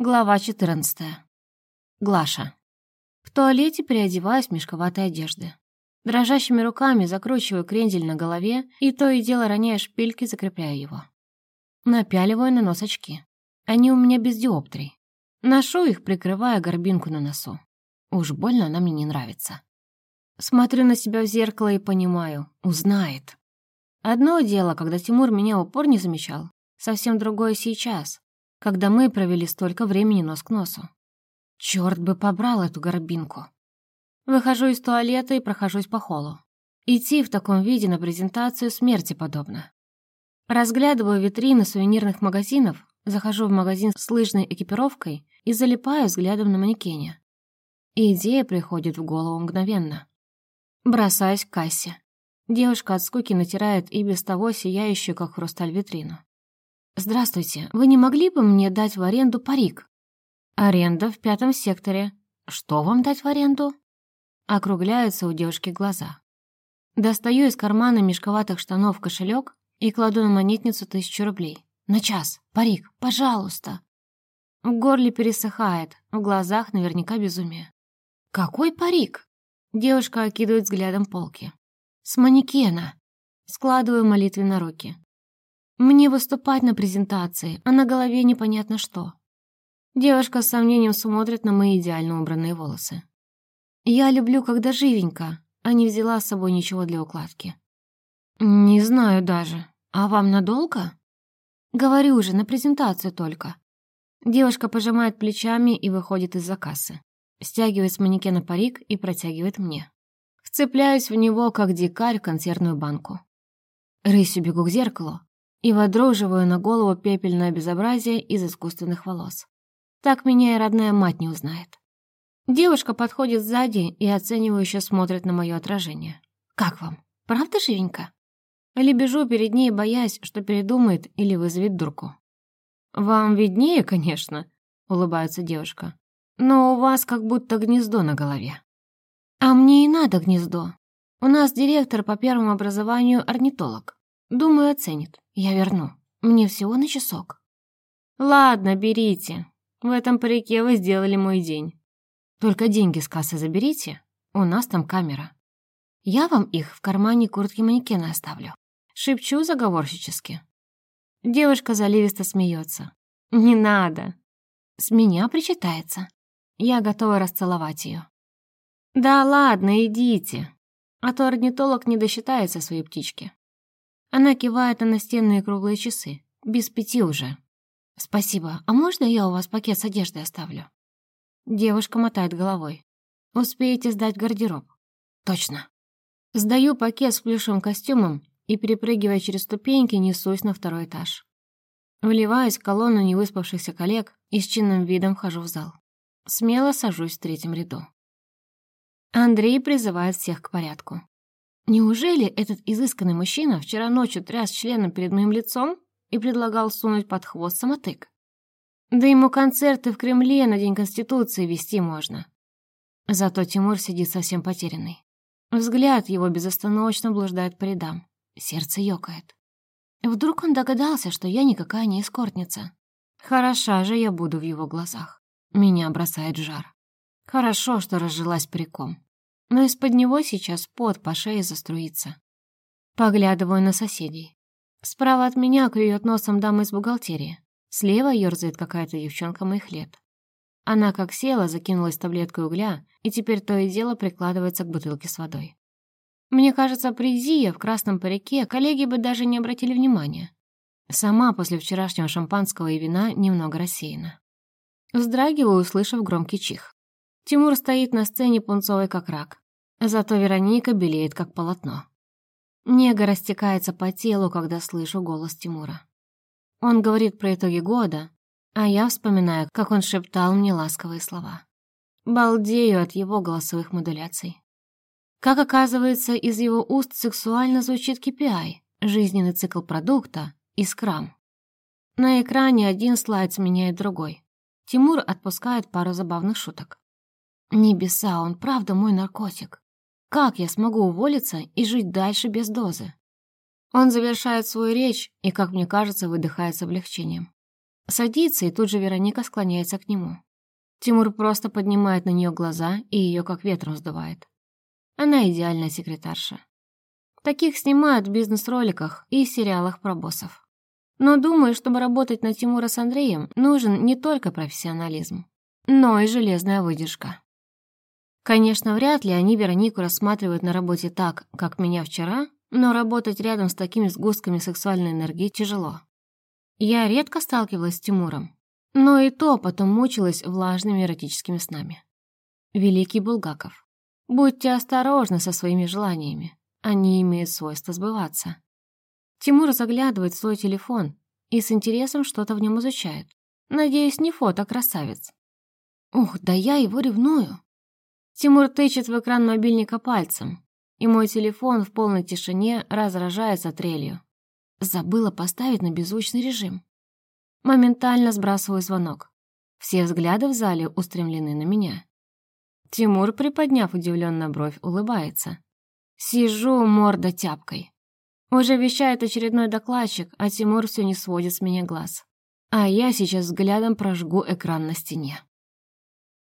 Глава 14. Глаша. В туалете переодеваюсь в мешковатой одежды. Дрожащими руками закручиваю крендель на голове и то и дело роняя шпильки, закрепляю его. Напяливаю на нос очки. Они у меня без диоптрий. Ношу их, прикрывая горбинку на носу. Уж больно она мне не нравится. Смотрю на себя в зеркало и понимаю, узнает. Одно дело, когда Тимур меня упор не замечал, совсем другое сейчас, когда мы провели столько времени нос к носу. Черт бы побрал эту горбинку. Выхожу из туалета и прохожусь по холлу. Идти в таком виде на презентацию смерти подобно. Разглядываю витрины сувенирных магазинов, захожу в магазин с лыжной экипировкой и залипаю взглядом на манекене. Идея приходит в голову мгновенно. Бросаюсь к кассе. Девушка от скуки натирает и без того сияющую, как хрусталь, витрину. «Здравствуйте, вы не могли бы мне дать в аренду парик?» «Аренда в пятом секторе. Что вам дать в аренду?» Округляются у девушки глаза. Достаю из кармана мешковатых штанов кошелек и кладу на монетницу тысячу рублей. «На час! Парик! Пожалуйста!» В горле пересыхает, в глазах наверняка безумие. «Какой парик?» Девушка окидывает взглядом полки. «С манекена!» Складываю молитвенно руки. Мне выступать на презентации, а на голове непонятно что. Девушка с сомнением смотрит на мои идеально убранные волосы. Я люблю, когда живенько, а не взяла с собой ничего для укладки. Не знаю даже. А вам надолго? Говорю же, на презентацию только. Девушка пожимает плечами и выходит из-за кассы. Стягивает с манекена парик и протягивает мне. Вцепляюсь в него, как дикарь, в консервную банку. Рысью бегу к зеркалу, и водруживаю на голову пепельное безобразие из искусственных волос. Так меня и родная мать не узнает. Девушка подходит сзади и оценивающе смотрит на мое отражение. «Как вам? Правда живенько?» Или бежу перед ней, боясь, что передумает или вызовет дурку. «Вам виднее, конечно», — улыбается девушка. «Но у вас как будто гнездо на голове». «А мне и надо гнездо. У нас директор по первому образованию орнитолог. Думаю, оценит. Я верну. Мне всего на часок. Ладно, берите. В этом парике вы сделали мой день. Только деньги с кассы заберите. У нас там камера. Я вам их в кармане куртки манекена оставлю. Шепчу заговорщически. Девушка заливисто смеется. Не надо. С меня причитается. Я готова расцеловать ее. Да ладно, идите. А то орнитолог не досчитается своей птички. Она кивает на настенные круглые часы. Без пяти уже. «Спасибо. А можно я у вас пакет с одеждой оставлю?» Девушка мотает головой. «Успеете сдать гардероб?» «Точно». Сдаю пакет с плюшевым костюмом и, перепрыгивая через ступеньки, несусь на второй этаж. Вливаюсь в колонну невыспавшихся коллег и с чинным видом вхожу в зал. Смело сажусь в третьем ряду. Андрей призывает всех к порядку. Неужели этот изысканный мужчина вчера ночью тряс членом перед моим лицом и предлагал сунуть под хвост самотык? Да ему концерты в Кремле на День Конституции вести можно. Зато Тимур сидит совсем потерянный. Взгляд его безостановочно блуждает по рядам. Сердце ёкает. Вдруг он догадался, что я никакая не эскортница. Хороша же я буду в его глазах. Меня бросает жар. Хорошо, что разжилась париком но из-под него сейчас пот по шее заструится. Поглядываю на соседей. Справа от меня клюет носом дама из бухгалтерии. Слева ерзает какая-то девчонка моих лет. Она как села, закинулась таблеткой угля и теперь то и дело прикладывается к бутылке с водой. Мне кажется, при Зие в красном парике коллеги бы даже не обратили внимания. Сама после вчерашнего шампанского и вина немного рассеяна. Вздрагиваю, услышав громкий чих. Тимур стоит на сцене пунцовый как рак. Зато Вероника белеет как полотно. Нега растекается по телу, когда слышу голос Тимура. Он говорит про итоги года, а я вспоминаю, как он шептал мне ласковые слова. Балдею от его голосовых модуляций. Как оказывается, из его уст сексуально звучит KPI, жизненный цикл продукта и скрам. На экране один слайд сменяет другой. Тимур отпускает пару забавных шуток. Небеса, он правда мой наркотик. Как я смогу уволиться и жить дальше без дозы? Он завершает свою речь и, как мне кажется, выдыхает с облегчением. Садится, и тут же Вероника склоняется к нему. Тимур просто поднимает на нее глаза и ее как ветром сдувает. Она идеальная секретарша. Таких снимают в бизнес-роликах и сериалах про боссов. Но думаю, чтобы работать на Тимура с Андреем, нужен не только профессионализм, но и железная выдержка. Конечно, вряд ли они Веронику рассматривают на работе так, как меня вчера, но работать рядом с такими сгустками сексуальной энергии тяжело. Я редко сталкивалась с Тимуром, но и то потом мучилась влажными эротическими снами. Великий Булгаков. Будьте осторожны со своими желаниями. Они имеют свойство сбываться. Тимур заглядывает в свой телефон и с интересом что-то в нем изучает. Надеюсь, не фото красавец. Ух, да я его ревную. Тимур тычет в экран мобильника пальцем, и мой телефон в полной тишине разражается трелью. Забыла поставить на беззвучный режим. Моментально сбрасываю звонок. Все взгляды в зале устремлены на меня. Тимур, приподняв удивленно бровь, улыбается. Сижу морда тяпкой. Уже вещает очередной докладчик, а Тимур все не сводит с меня глаз. А я сейчас взглядом прожгу экран на стене.